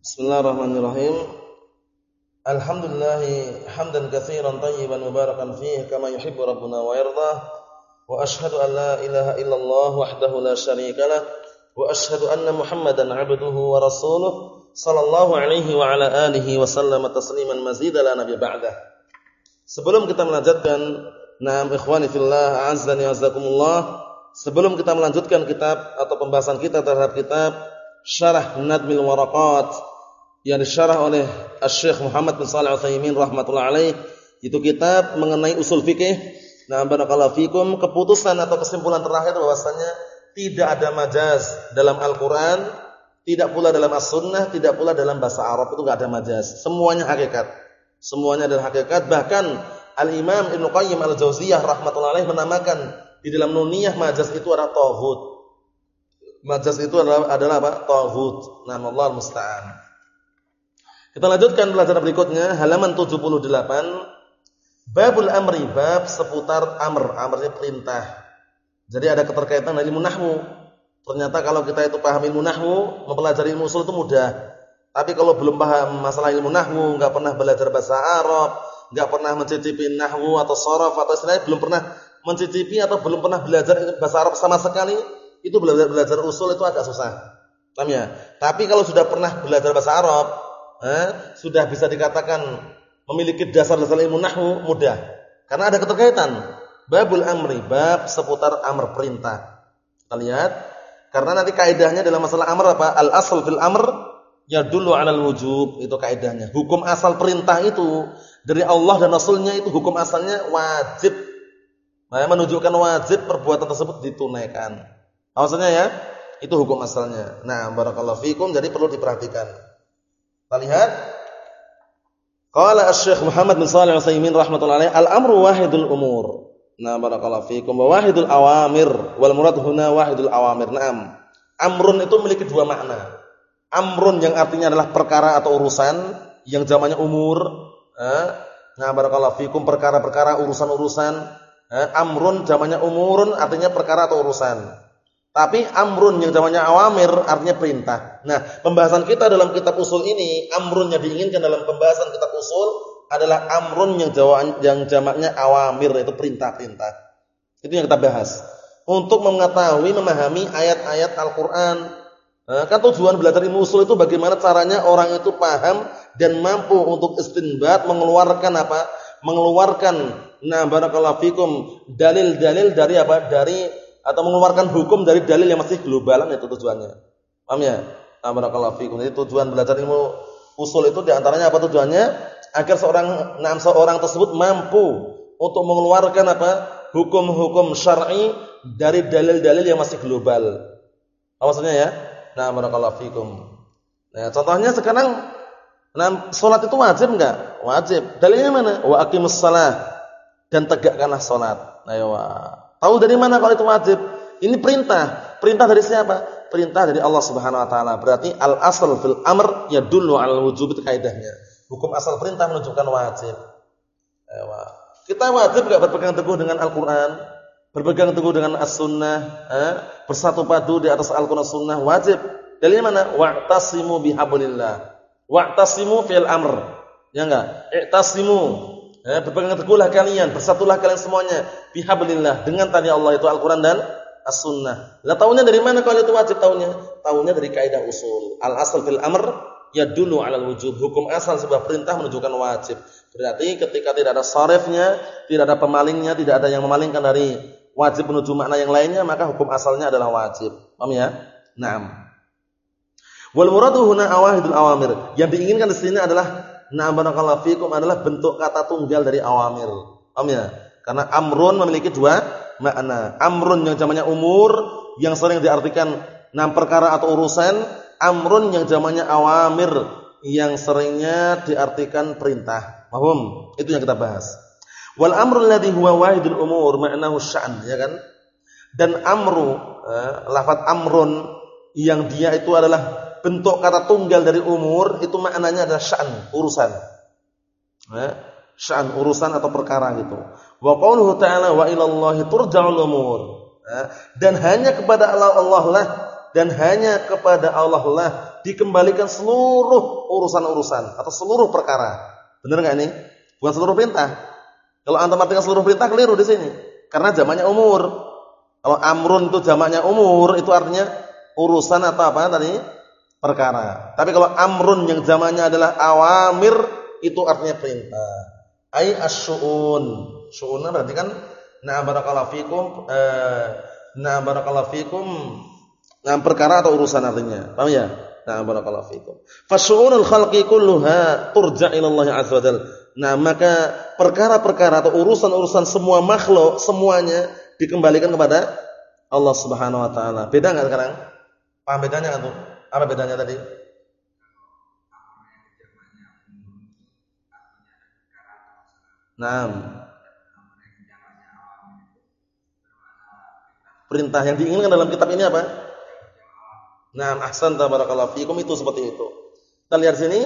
Bismillahirrahmanirrahim. Alhamdulillah hamdan katsiran tayyiban mubarakan fihi kama yuhibbu rabbuna wa yarda. Wa ashhadu an la ilaha illallah wahdahu la syarika lah wa ashhadu anna Muhammadan 'abduhu wa rasuluh sallallahu alaihi wa ala alihi wa sallama tasliman mazida la nabiy ba'dah. Sebelum kita melanjutkan Naam ikhwani fillah a'azzani wa Sebelum kita melanjutkan kitab atau pembahasan kita terhadap kitab Syarah Nadmil Waraqat yang disyarah oleh Syekh Muhammad bin Shalih Al-Utsaimin rahimatullah alaih itu kitab mengenai usul fikih. Nah, barakallahu fikum keputusan atau kesimpulan terakhir bahwasanya tidak ada majaz dalam Al-Qur'an, tidak pula dalam As-Sunnah, tidak pula dalam bahasa Arab itu enggak ada majaz. Semuanya hakikat. Semuanya adalah hakikat. Bahkan Al-Imam Ibnu Qayyim Al-Jauziyah rahimatullah alaih menamakan di dalam nuniyah majaz itu adalah tauhid. Majaz itu adalah adalah apa? Tauhid. Nama Allah musta'an. Kita lanjutkan pelajaran berikutnya halaman 78 Babul amri bab seputar amr, amrnya perintah. Jadi ada keterkaitan dengan ilmu nahwu. Ternyata kalau kita itu paham ilmu nahwu, mempelajari ilmu usul itu mudah. Tapi kalau belum paham masalah ilmu nahwu, enggak pernah belajar bahasa Arab, enggak pernah mencicipi nahwu atau sharaf atau istilahnya belum pernah mencicipi atau belum pernah belajar bahasa Arab sama sekali, itu belajar belajar usul itu agak susah. Paham ya? Tapi kalau sudah pernah belajar bahasa Arab, eh, sudah bisa dikatakan memiliki dasar-dasar ilmu nahwu mudah. Karena ada keterkaitan. Babul amri, bab seputar amr perintah. Kita lihat. Karena nanti kaidahnya dalam masalah amr apa? Al asal fil amr ya dulu alal wujub itu kaidahnya. Hukum asal perintah itu dari Allah dan Rasulnya itu hukum asalnya wajib. Nah, menunjukkan wajib perbuatan tersebut ditunaikan. Maksudnya ya, itu hukum asalnya. Nah, barakallahu fikum jadi perlu diperhatikan. Kita lihat. Qala Asy-Syaikh Muhammad bin Shalih Al-Utsaimin rahimatullah al-amru wahidul umur. Nah, barakallahu fikum wa wahidul awamir wal murad huna wahidul awamir. Naam. Amrun itu memiliki dua makna. Amrun yang artinya adalah perkara atau urusan yang zamannya umur? Nah, barakallahu fikum perkara-perkara urusan-urusan. Amrun zamannya umurun artinya perkara atau urusan. Tapi amrun yang namanya awamir artinya perintah. Nah, pembahasan kita dalam kitab usul ini, amrun yang diinginkan dalam pembahasan kitab usul adalah amrun yang jawaban yang jamaknya awamir itu perintah-perintah. Itu yang kita bahas. Untuk mengetahui, memahami ayat-ayat Al-Qur'an. Nah, kan tujuan belajar ilmu usul itu bagaimana caranya orang itu paham dan mampu untuk istinbat mengeluarkan apa? Mengeluarkan nah barakallahu fikum dalil-dalil dari apa? Dari atau mengeluarkan hukum dari dalil yang masih globalan itu tujuannya. Paham ya? Barakallahu fikum. Jadi tujuan belajar ilmu usul itu di antaranya apa tujuannya? Agar seorang enam seorang tersebut mampu untuk mengeluarkan apa? hukum-hukum syar'i dari dalil-dalil yang masih global. Apa maksudnya ya? Nah, barakallahu fikum. Nah, contohnya sekarang nah, salat itu wajib enggak? Wajib. Dalilnya mana? Wa aqimus shalah dan tegakkanlah salat. Nah, ya Tahu dari mana kalau itu wajib? Ini perintah. Perintah dari siapa? Perintah dari Allah Subhanahu wa taala. Berarti al asal fil amr yadullu al wujub itu kaidahnya. Hukum asal perintah menunjukkan wajib. Ewa. Kita wajib enggak berpegang teguh dengan Al-Qur'an? Berpegang teguh dengan As-Sunnah, eh? bersatu padu di atas Al-Qur'an Sunnah wajib. Dalilnya mana? Wa'tasimu bihablillah. Wa'tasimu fil amr. Ya enggak? I'tasimu Ya, berpegang teguhlah kalian, bersatulah kalian semuanya bihablillah dengan tali Allah itu Al-Qur'an dan As-Sunnah. Lah tahunya dari mana kalau itu wajib tahunya? Tahunya dari kaidah usul. Al-asl fil amr yadullu 'alal wujub. Hukum asal sebuah perintah menunjukkan wajib. Berarti ketika tidak ada sarifnya, tidak ada pemalingnya, tidak ada yang memalingkan dari wajib menuju makna yang lainnya, maka hukum asalnya adalah wajib. Paham ya? Naam. Wal muradu huna awahidul awamir. Yang diinginkan di sini adalah Nah barakallahu fikum adalah bentuk kata tunggal dari awamir. Paham ya? Karena amrun memiliki dua makna. Amrun yang zamannya umur yang sering diartikan enam perkara atau urusan, amrun yang zamannya awamir yang seringnya diartikan perintah. Paham? Itu yang kita bahas. Wal amru alladhi huwa wahidul umur ma'nahu sya'n, ya kan? Dan amru, eh, lafaz amrun yang dia itu adalah bentuk kata tunggal dari umur itu maknanya adalah sya'an, urusan. Ya, sya'an urusan atau perkara gitu. Wa qauluhu ta'ala wa ilallahi turja'ul umur. Ya, dan hanya kepada Allah Allah lah dan hanya kepada Allah lah dikembalikan seluruh urusan-urusan atau seluruh perkara. Benar enggak ini? Bukan seluruh perintah. Kalau antum artikan seluruh perintah keliru di sini. Karena zamannya umur. Kalau amrun itu zamannya umur, itu artinya urusan atau apa tadi? Perkara. Tapi kalau amrun yang zamannya adalah awamir, itu artinya perintah. Ai asyuun. Syu'un berarti kan na barakallahu fikum eh, na barakallahu fikum nah perkara atau urusan artinya. Paham ya? Nah barakallahu fikum. Fasyu'unul khalqi kulluha turja' ila Allah azza wajalla. Nah, maka perkara-perkara atau urusan-urusan semua makhluk semuanya dikembalikan kepada Allah Subhanahu wa taala. Beda enggak sekarang? Paham bedanya enggak tuh? Apa bedanya tadi? Nah, perintah yang diinginkan dalam kitab ini apa? Nah, ahsan tabarakallahu fikum itu seperti itu. Kita lihat sini,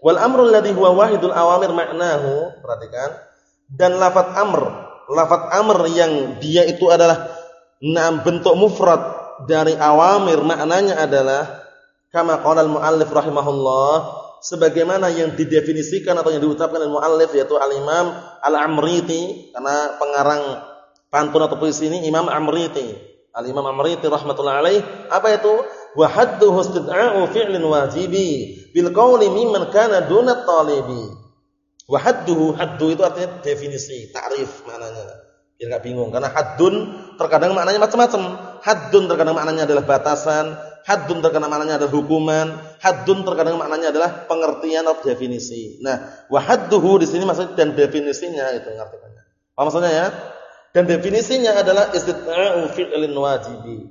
wal amru alladhi huwa wahidul awamir ma'nahu, perhatikan. Dan lafaz amr, lafaz amr yang dia itu adalah enam bentuk mufrad dari awamir maknanya adalah kama qala al-muallif rahimahullah sebagaimana yang didefinisikan atau yang diucapkan oleh muallif yaitu al-Imam Al-Amriti karena pengarang pantun atau puisi ini Imam Amriti. Al-Imam Amriti rahmatullah alaih apa itu? Wa hadduhu istid'a'u fi'lin wajibi bil qawli mimman kana duna talibi. Wa hadduhu haddu itu artinya definisi, ta'rif maknanya. Biar enggak bingung karena haddun terkadang maknanya macam-macam. Haddun terkadang maknanya adalah batasan, haddun terkadang maknanya adalah hukuman, haddun terkadang maknanya adalah pengertian atau definisi. Nah, wa hadduhu di sini maksudnya dan definisinya itu artinya. Apa maksudnya ya? Dan definisinya adalah istita'u fi'lin wajibi.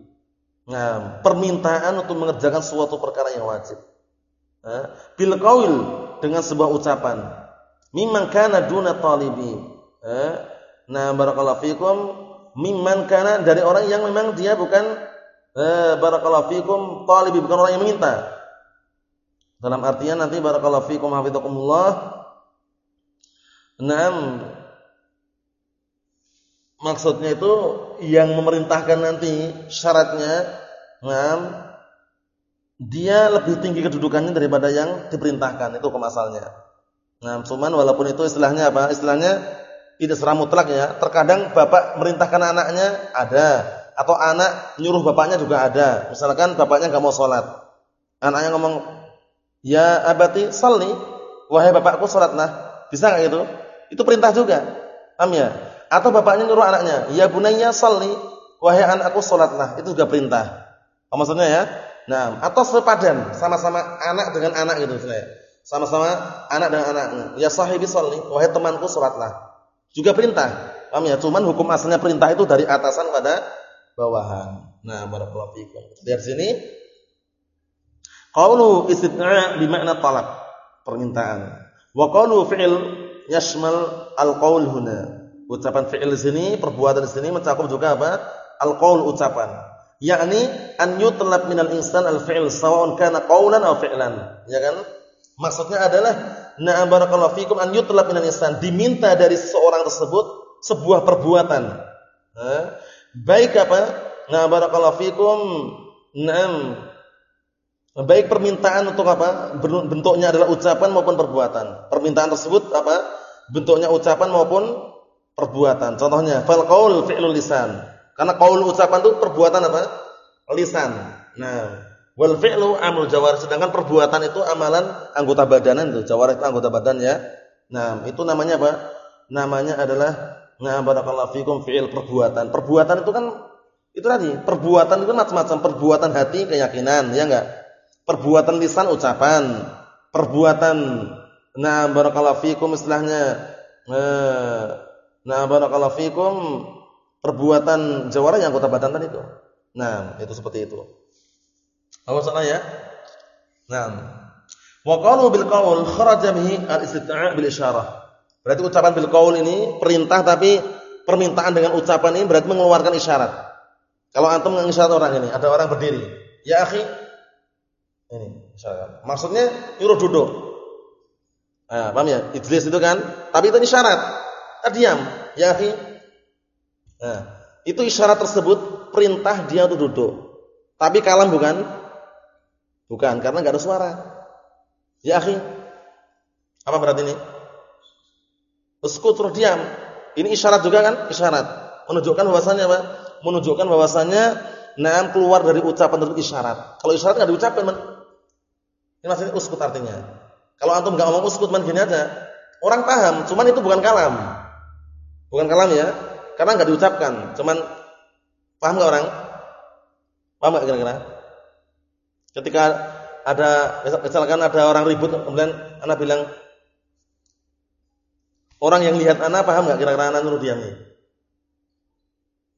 Nah, permintaan untuk mengerjakan suatu perkara yang wajib. Nah, bil dengan sebuah ucapan. Mimman kana duna talibi. Nah, barakallahu fikum mimman kana dari orang yang memang dia bukan eh, barakallahu fikum talibi bukan orang yang meminta. Dalam artian nanti barakallahu fikum hafizakumullah. Naam Maksudnya itu yang memerintahkan nanti syaratnya, ngam, dia lebih tinggi kedudukannya daripada yang diperintahkan itu kemasalnya. Nah, cuman walaupun itu istilahnya apa? Istilahnya tidak secara mutlak ya. Terkadang bapak merintahkan anaknya ada, atau anak nyuruh bapaknya juga ada. Misalkan bapaknya nggak mau sholat, anaknya ngomong, ya abati salli, wahai bapakku sholatlah. Bisa nggak itu? Itu perintah juga. Paham ya? Atau bapaknya nyuruh anaknya, "Ya bunayya shalli." Wahai anakku salatlah. Itu juga perintah. Apa maksudnya ya? Nah, atau sepadan, sama-sama anak dengan anak gitu misalnya. Sama-sama anak dengan anak. Ya sahibi shalli, wahai temanku salatlah. Juga perintah. Paham ya? Cuman hukum asalnya perintah itu dari atasan pada bawahan. Nah, barakallahu fikum. Dari sini qaulu istitna' bi makna talab, permintaan. Wa qaulu fi'il yashmal al-qaul huna. Ucapan fi'il sini, perbuatan sini mencakup juga apa? Al-qaul ucapan. Yakni an yutlab minal insan al-fi'l sawa'un kana qaulan aw fi'lan. Ya kan? Maksudnya adalah na barakallahu fikum an yutlab minal insan, diminta dari seseorang tersebut sebuah perbuatan. Baik apa? Na barakallahu fikum na'am baik permintaan untuk apa? Bentuknya adalah ucapan maupun perbuatan. Permintaan tersebut apa? Bentuknya ucapan maupun perbuatan. Contohnya fal qaul fi'lul lisan. Karena qaul ucapan itu perbuatan apa? Lisan. Nah, wal fi'lu amrul jawar. Sedangkan perbuatan itu amalan anggota badanan itu. Jawar itu anggota badan ya. Nah, itu namanya apa? Namanya adalah nah barakallahu fikum fi'il perbuatan. Perbuatan itu kan itu tadi, perbuatan itu macam-macam, perbuatan hati keyakinan, ya enggak? Perbuatan lisan ucapan, perbuatan nah barakallahu fikum istilahnya eh, Nah, barakallahu fikum perbuatan jawara yang anggota badan tadi itu. Nah, itu seperti itu. Apa salah ya? Nah. Wa qalu bil qaul kharaja bihi al-istita'a bil isyarah. Berarti ucapan bil qaul ini perintah tapi permintaan dengan ucapan ini berarti mengeluarkan isyarat. Kalau antum mengisyarat orang ini, ada orang berdiri. Ya akhi. Ini isyarat. Maksudnya nyuruh duduk. Nah, paham ya? Ijlis itu kan, tapi itu isyarat diam, ya akhi. Nah, itu isyarat tersebut perintah dia untuk duduk. Tapi kalam bukan? Bukan, karena enggak ada suara. Ya, akhi. Apa berarti ini? Uskut terus diam. Ini isyarat juga kan? Isyarat. Menunjukkan bahwasanya apa? Menunjukkan bahwasanya naam keluar dari ucapan tersebut isyarat. Kalau isyarat enggak diucapkan, man. Ini maksudnya uskut artinya. Kalau antum enggak ngomong uskut man gini aja. Orang paham, cuman itu bukan kalam. Bukan kalam ya. Karena enggak diucapkan, cuman paham enggak orang? Paham enggak kira-kira? Ketika ada misalkan ada orang ribut kemudian anak bilang orang yang lihat anak paham enggak kira-kira anak nyuruh diam nih?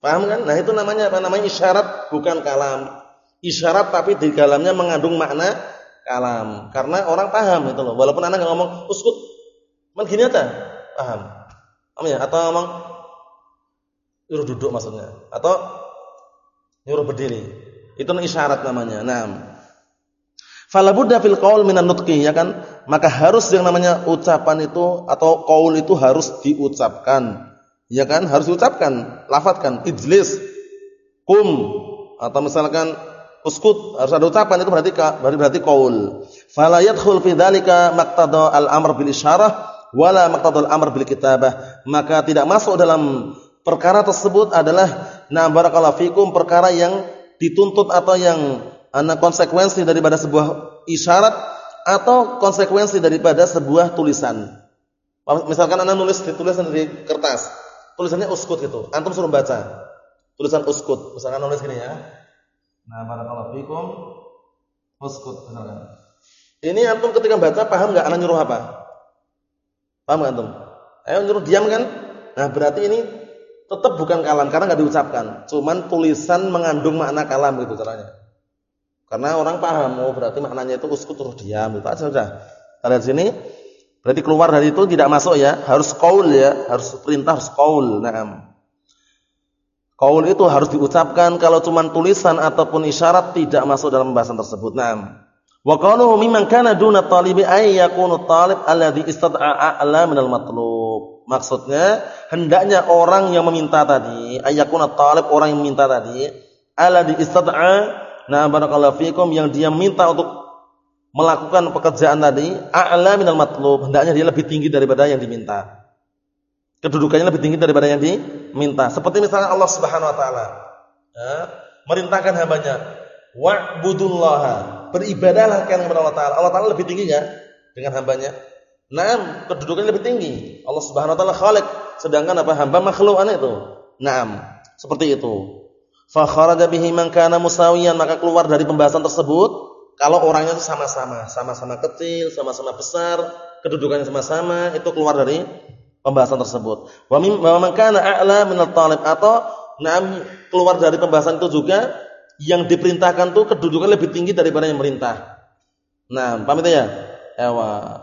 Paham kan? Nah, itu namanya apa? Namanya isyarat bukan kalam. Isyarat tapi di dalamnya mengandung makna kalam. Karena orang paham itu loh. Walaupun anak enggak ngomong uskut, gini aja, paham. Paham ya? Atau ngomong nyuruh duduk maksudnya atau nyuruh berdiri. Itu isyarat namanya. Nah, Fala budda fil qaul minan nutqi ya kan? Maka harus yang namanya ucapan itu atau qaul itu harus diucapkan. Ya kan? Harus diucapkan, lafadzkan, ijlis, kum atau misalkan uskut harus ada ucapan itu berarti berarti berarti qaul. Fala yadkhul fi dzalika maqtada al-amr bil isyarah wala maqtada al-amr bil kitabah. Maka tidak masuk dalam perkara tersebut adalah na barakallahu fikum perkara yang dituntut atau yang anak konsekuensi daripada sebuah isyarat atau konsekuensi daripada sebuah tulisan. Misalkan anak nulis tulisan di kertas, tulisannya uskut gitu. Antum suruh baca. Tulisan uskut. Misalkan nulis gini ya. Nah, barakallahu fikum uskut misalkan. Ini antum ketika baca paham enggak anak nyuruh apa? Paham enggak antum? Ayo nyuruh diam kan? Nah, berarti ini tetap bukan kalam karena enggak diucapkan. Cuman tulisan mengandung makna kalam gitu caranya. Karena orang paham, oh berarti maknanya itu uskut terus diam, itu aja sudah. Lihat sini, berarti keluar dari itu tidak masuk ya, harus qaul ya, harus perintah harus qaul. Naam. Qaul itu harus diucapkan kalau cuma tulisan ataupun isyarat tidak masuk dalam pembahasan tersebut. Naam. Wa qaluhu mimman kana duna talibi ay yakunu talib alladhi istad'a a'la minal matlub. Maksudnya hendaknya orang yang meminta tadi, ayakuna talib orang yang meminta tadi, alladhi istad'a Nah, barakallahu fikum yang dia minta untuk melakukan pekerjaan tadi, a'la minal matlub, hendaknya dia lebih tinggi daripada yang diminta. Kedudukannya lebih tinggi daripada yang diminta. Seperti misalnya Allah Subhanahu wa taala ya, merintahkan hambanya, "Wa'budullaha." Beribadahlah kalian kepada Allah taala. Allah taala lebih tinggi ya dengan hambanya? Naam, kedudukannya lebih tinggi. Allah Subhanahu wa taala Khalik, sedangkan apa hamba makhlukan itu. Naam, seperti itu. Fa kharaja bihi man kana musawiyan maka keluar dari pembahasan tersebut kalau orangnya itu sama-sama, sama-sama kecil, sama-sama besar, kedudukannya sama-sama, itu keluar dari pembahasan tersebut. Wa man kana a'la min talib atau na'am keluar dari pembahasan itu juga yang diperintahkan itu kedudukan lebih tinggi daripada yang merintah. Nah, paham itu ya? Ewa.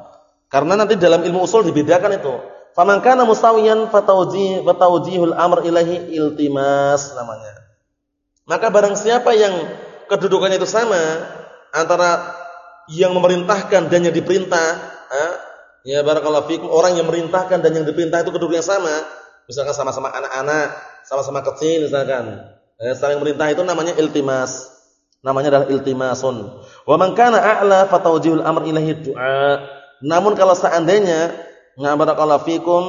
Karena nanti dalam ilmu usul dibedakan itu. Faman kana musawiyan fatawjih fatawjihul amr ilahi iltimas namanya. Maka barang siapa yang kedudukannya itu sama antara yang memerintahkan dan yang diperintah, ya barakallahu fikum, orang yang memerintahkan dan yang diperintah itu kedudukannya sama, misalkan sama-sama anak-anak, sama-sama kecil misalkan. Ya, saling merintah itu namanya iltimas. Namanya adalah iltimasun. Wa man kana a'la fatawjihul amr ilahi du'a. Namun kalau seandainya, na barakallahu fikum,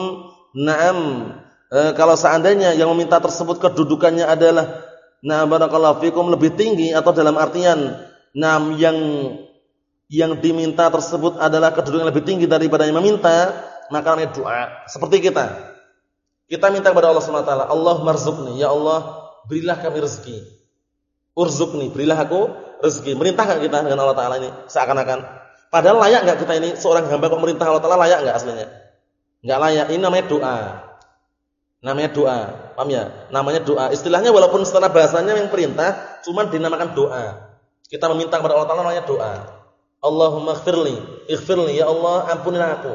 na'am, e, kalau seandainya yang meminta tersebut kedudukannya adalah Nah, barakallahu fikum lebih tinggi atau dalam artian nam yang yang diminta tersebut adalah kedudukan lebih tinggi daripada yang meminta, maka namanya doa. Seperti kita. Kita minta kepada Allah Subhanahu wa taala, Allah marzuqni, ya Allah, berilah kami rezeki. Urzuqni, berilah aku rezeki. Merintah enggak kita dengan Allah taala ini seakan-akan padahal layak enggak kita ini seorang hamba kok merintah Allah taala layak enggak aslinya? Enggak layak. Ini namanya doa. Namanya doa. Paham ya? Namanya doa. Istilahnya walaupun setelah bahasanya yang perintah, cuma dinamakan doa. Kita meminta kepada Allah Taala namanya doa. Allahumma ighfirli, ighfirli ya Allah ampunilah aku.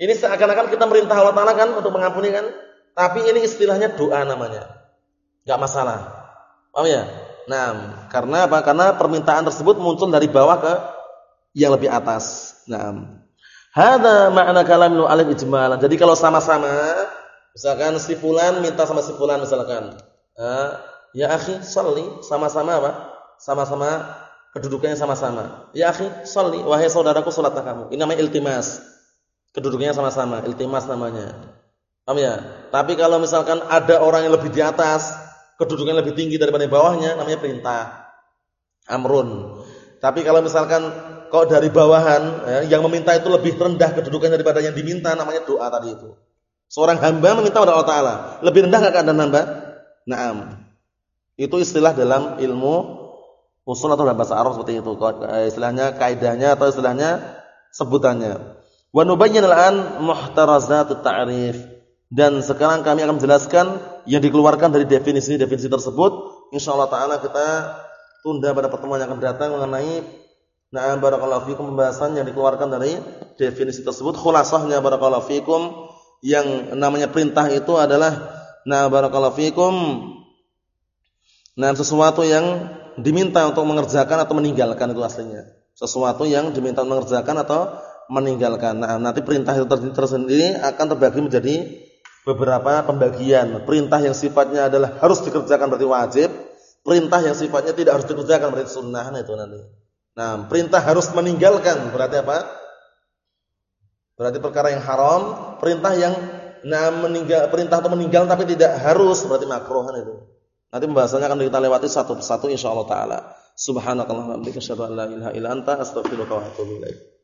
Ini seakan-akan kita merintah Allah Taala kan untuk mengampuni kan? Tapi ini istilahnya doa namanya. Enggak masalah. Paham ya? Nah, karena apa? Karena permintaan tersebut muncul dari bawah ke yang lebih atas. Nah, Hada makna kalam alif ijmalan. Jadi kalau sama-sama Misalkan si fulan minta sama si fulan misalkan. ya akhi, salli sama-sama apa? Sama-sama kedudukannya sama-sama. Ya akhi, sholli, wahai saudaraku salatlah kamu. Ini namanya iltimas. Kedudukannya sama-sama, iltimas namanya. Paham ya? Tapi kalau misalkan ada orang yang lebih di atas, kedudukannya lebih tinggi daripada bawahnya, namanya perintah. Amrun. Tapi kalau misalkan kok dari bawahan ya, yang meminta itu lebih rendah kedudukannya daripada yang diminta, namanya doa tadi itu. Seorang hamba meminta kepada Allah Taala, lebih rendah nggak keadaan hamba? Naam. Itu istilah dalam ilmu usul atau bahasa Arab seperti itu. Eh, istilahnya kaidahnya atau istilahnya sebutannya. Wa nubayyin al-an muhtarazat ta'rif. Dan sekarang kami akan menjelaskan yang dikeluarkan dari definisi-definisi tersebut. Insyaallah taala kita tunda pada pertemuan yang akan datang mengenai Nah, barakallahu fikum pembahasan yang dikeluarkan dari definisi tersebut. Khulasahnya barakallahu fikum yang namanya perintah itu adalah nah barakallahu fikum nah sesuatu yang diminta untuk mengerjakan atau meninggalkan itu aslinya. Sesuatu yang diminta mengerjakan atau meninggalkan. Nah, nanti perintah itu tersendiri akan terbagi menjadi beberapa pembagian. Perintah yang sifatnya adalah harus dikerjakan berarti wajib, perintah yang sifatnya tidak harus dikerjakan berarti sunnah nah itu nanti. Nah, perintah harus meninggalkan berarti apa? Berarti perkara yang haram, perintah yang nah meninggal perintah atau meninggal tapi tidak harus berarti makruh kan itu. Nanti pembahasannya akan kita lewati satu persatu insyaallah taala. Subhanakallahumma wa bihamdika asyhadu an la ilaha illa anta astaghfiruka wa atubu ilaik.